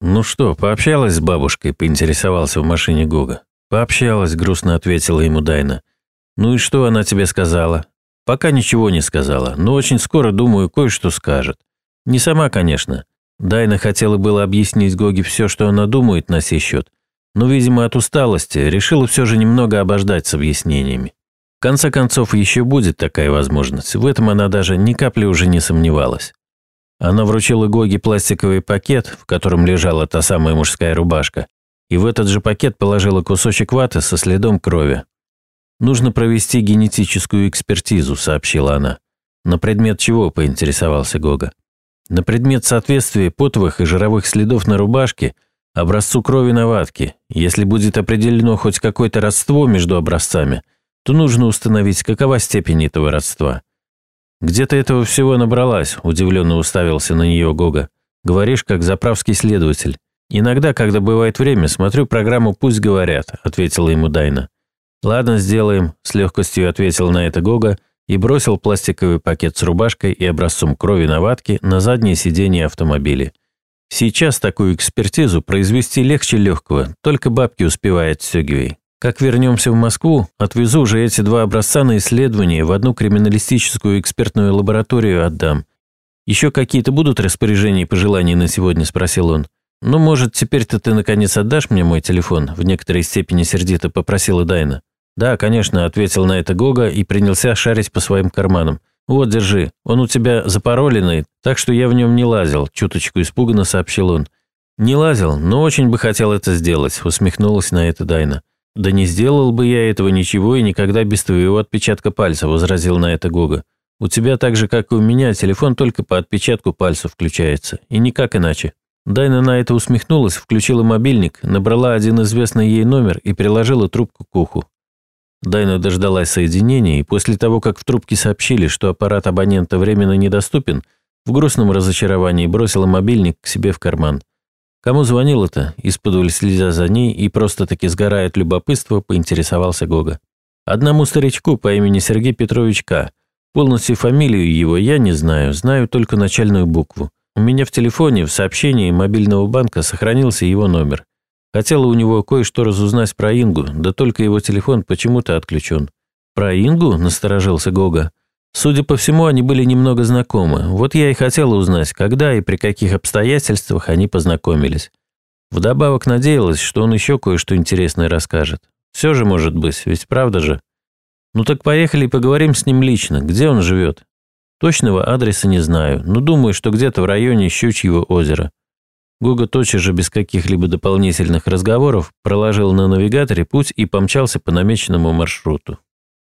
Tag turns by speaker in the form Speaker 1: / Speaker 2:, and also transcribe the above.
Speaker 1: «Ну что, пообщалась с бабушкой?» – поинтересовался в машине Гога. «Пообщалась», – грустно ответила ему Дайна. «Ну и что она тебе сказала?» «Пока ничего не сказала, но очень скоро, думаю, кое-что скажет. Не сама, конечно. Дайна хотела было объяснить Гоге все, что она думает на сей счет, но, видимо, от усталости решила все же немного обождать с объяснениями. В конце концов, еще будет такая возможность, в этом она даже ни капли уже не сомневалась. Она вручила Гоге пластиковый пакет, в котором лежала та самая мужская рубашка, и в этот же пакет положила кусочек ваты со следом крови. «Нужно провести генетическую экспертизу», – сообщила она. «На предмет чего?» – поинтересовался Гога. «На предмет соответствия потовых и жировых следов на рубашке образцу крови на ватке. Если будет определено хоть какое-то родство между образцами, то нужно установить, какова степень этого родства. «Где ты этого всего набралась?» – удивленно уставился на нее Гога. «Говоришь, как заправский следователь. Иногда, когда бывает время, смотрю программу «Пусть говорят», – ответила ему Дайна. «Ладно, сделаем», – с легкостью ответил на это Гога и бросил пластиковый пакет с рубашкой и образцом крови на ватке на заднее сиденье автомобиля. Сейчас такую экспертизу произвести легче легкого, только бабки успевает Сёгивей. Как вернемся в Москву, отвезу уже эти два образца на исследование в одну криминалистическую экспертную лабораторию отдам. Еще какие-то будут распоряжения и пожелания на сегодня, спросил он. Ну, может, теперь-то ты наконец отдашь мне мой телефон? В некоторой степени сердито попросила Дайна. Да, конечно, ответил на это Гога и принялся шарить по своим карманам. Вот, держи, он у тебя запароленный, так что я в нем не лазил, чуточку испуганно сообщил он. Не лазил, но очень бы хотел это сделать, усмехнулась на это Дайна. «Да не сделал бы я этого ничего и никогда без твоего отпечатка пальца», – возразил на это Гога. «У тебя так же, как и у меня, телефон только по отпечатку пальца включается, и никак иначе». Дайна на это усмехнулась, включила мобильник, набрала один известный ей номер и приложила трубку к уху. Дайна дождалась соединения, и после того, как в трубке сообщили, что аппарат абонента временно недоступен, в грустном разочаровании бросила мобильник к себе в карман. Кому звонил это? Исподволь следя за ней и просто-таки сгорая от любопытства, поинтересовался Гога. Одному старичку по имени Сергей Петрович К. Полностью фамилию его я не знаю, знаю только начальную букву. У меня в телефоне в сообщении мобильного банка сохранился его номер. Хотела у него кое-что разузнать про Ингу, да только его телефон почему-то отключен. «Про Ингу?» – насторожился Гога. Судя по всему, они были немного знакомы. Вот я и хотела узнать, когда и при каких обстоятельствах они познакомились. Вдобавок надеялась, что он еще кое-что интересное расскажет. Все же может быть, ведь правда же? Ну так поехали и поговорим с ним лично, где он живет. Точного адреса не знаю, но думаю, что где-то в районе Щучьего озера. Гога тотчас же без каких-либо дополнительных разговоров проложил на навигаторе путь и помчался по намеченному маршруту.